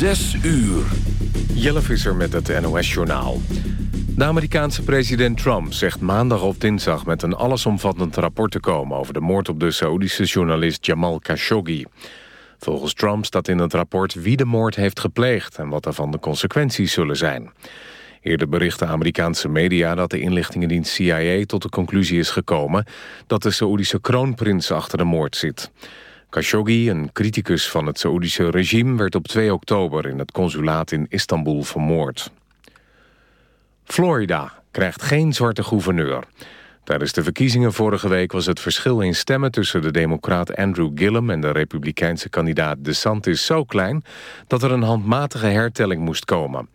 Zes uur. Jelle Visser met het NOS-journaal. De Amerikaanse president Trump zegt maandag of dinsdag... met een allesomvattend rapport te komen... over de moord op de Saoedische journalist Jamal Khashoggi. Volgens Trump staat in het rapport wie de moord heeft gepleegd... en wat daarvan de consequenties zullen zijn. Eerder berichten Amerikaanse media dat de inlichtingendienst CIA... tot de conclusie is gekomen dat de Saoedische kroonprins achter de moord zit... Khashoggi, een criticus van het Saoedische regime... werd op 2 oktober in het consulaat in Istanbul vermoord. Florida krijgt geen zwarte gouverneur. Tijdens de verkiezingen vorige week was het verschil in stemmen... tussen de democraat Andrew Gillum en de republikeinse kandidaat DeSantis zo klein... dat er een handmatige hertelling moest komen.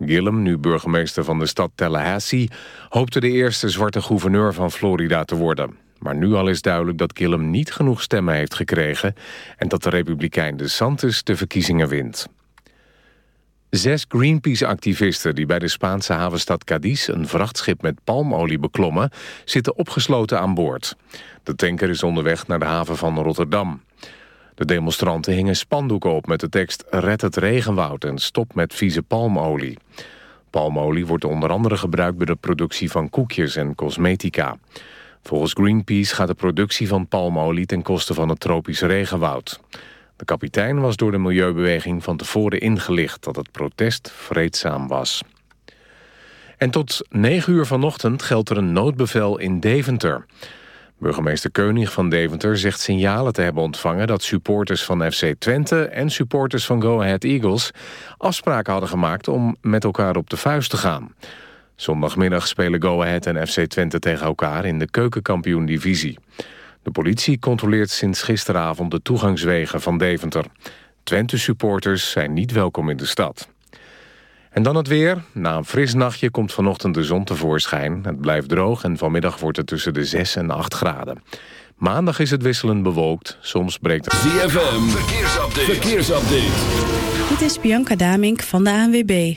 Gillum, nu burgemeester van de stad Tallahassee... hoopte de eerste zwarte gouverneur van Florida te worden. Maar nu al is duidelijk dat Gillum niet genoeg stemmen heeft gekregen... en dat de republikein De Santis de verkiezingen wint. Zes Greenpeace-activisten die bij de Spaanse havenstad Cadiz... een vrachtschip met palmolie beklommen, zitten opgesloten aan boord. De tanker is onderweg naar de haven van Rotterdam. De demonstranten hingen spandoeken op met de tekst... Red het regenwoud en stop met vieze palmolie. Palmolie wordt onder andere gebruikt bij de productie van koekjes en cosmetica. Volgens Greenpeace gaat de productie van palmolie ten koste van het tropisch regenwoud. De kapitein was door de milieubeweging van tevoren ingelicht dat het protest vreedzaam was. En tot 9 uur vanochtend geldt er een noodbevel in Deventer. Burgemeester Keunig van Deventer zegt signalen te hebben ontvangen... dat supporters van FC Twente en supporters van Go Ahead Eagles... afspraken hadden gemaakt om met elkaar op de vuist te gaan. Zondagmiddag spelen Go Ahead en FC Twente tegen elkaar in de keukenkampioen-divisie. De politie controleert sinds gisteravond de toegangswegen van Deventer. Twente-supporters zijn niet welkom in de stad. En dan het weer. Na een fris nachtje komt vanochtend de zon tevoorschijn. Het blijft droog en vanmiddag wordt het tussen de 6 en 8 graden. Maandag is het wisselend bewolkt. Soms breekt er... ZFM, verkeersupdate. verkeersupdate. Dit is Bianca Damink van de ANWB.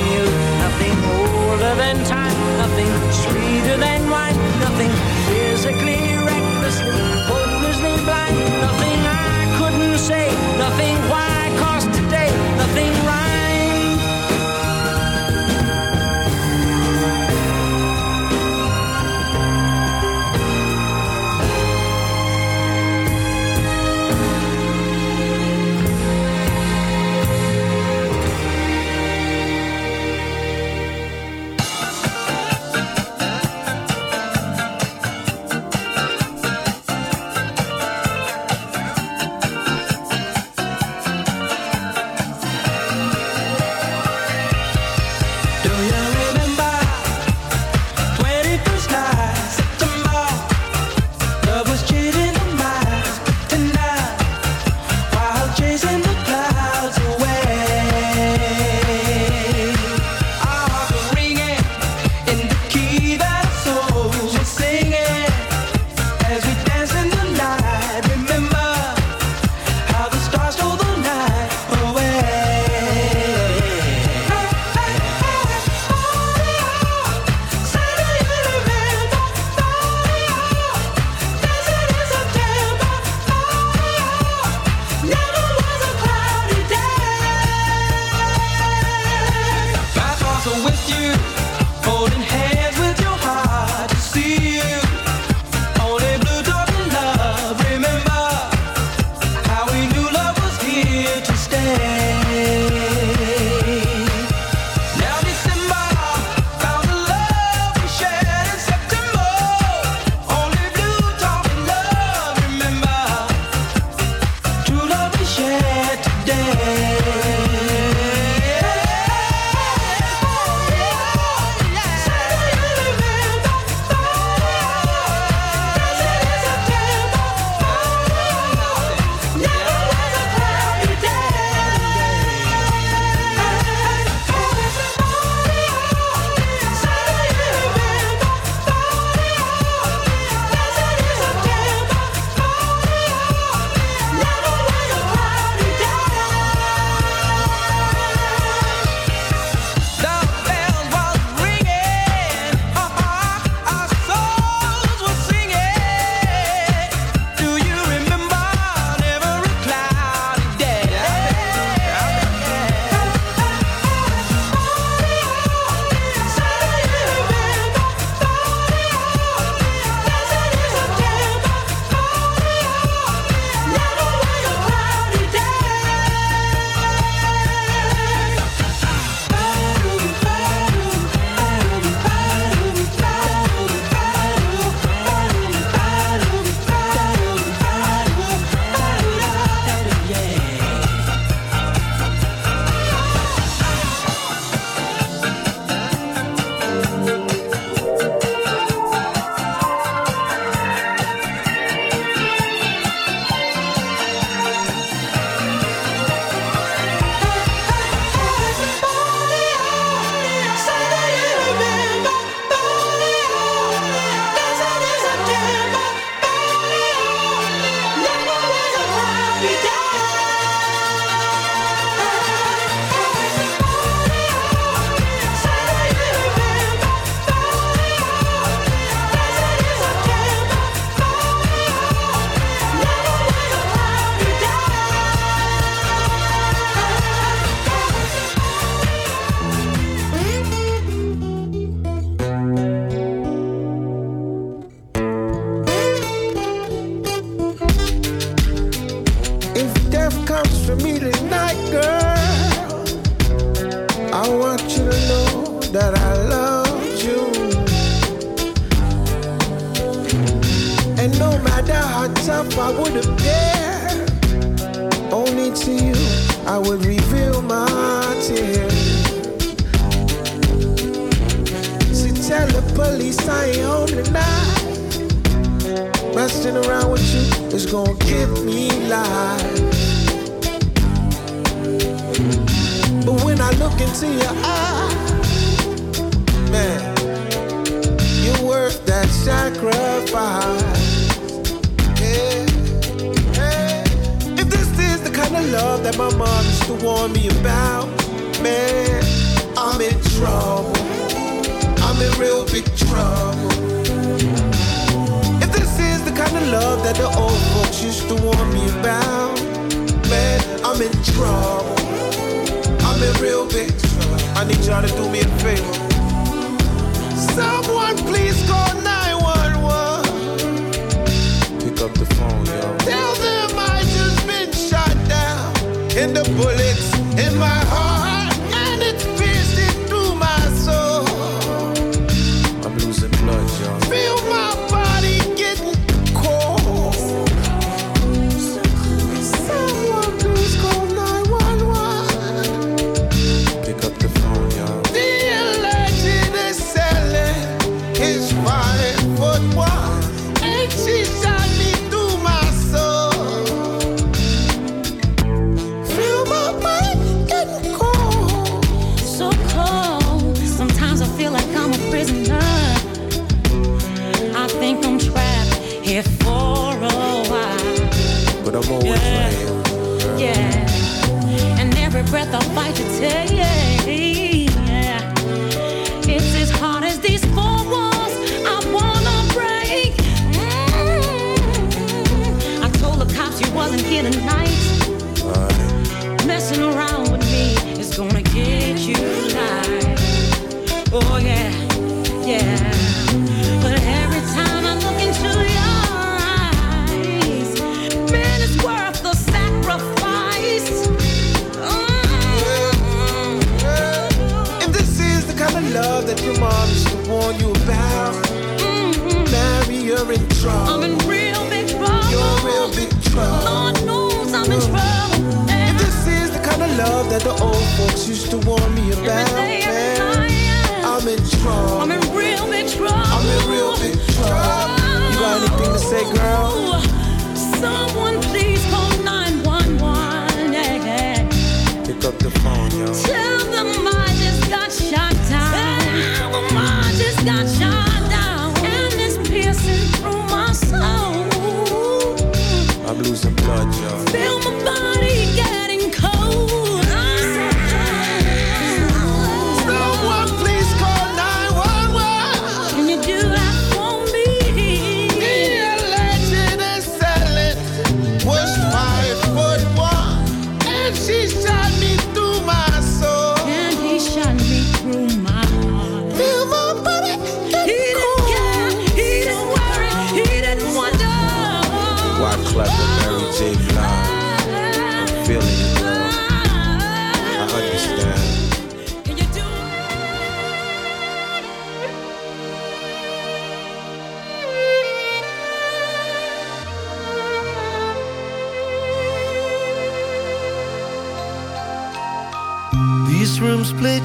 loving wife.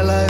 my life.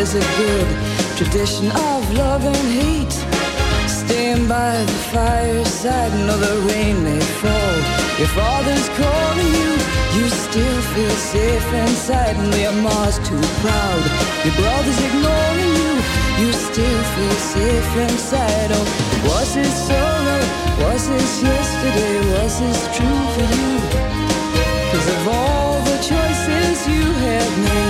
is a good tradition of love and hate. Staying by the fireside, know the rain may fall. Your father's calling you, you still feel safe inside. And your mom's too proud, your brother's ignoring you, you still feel safe inside. Oh, was it solo? Was this yesterday? Was this true for you? Cause of all the choices you have made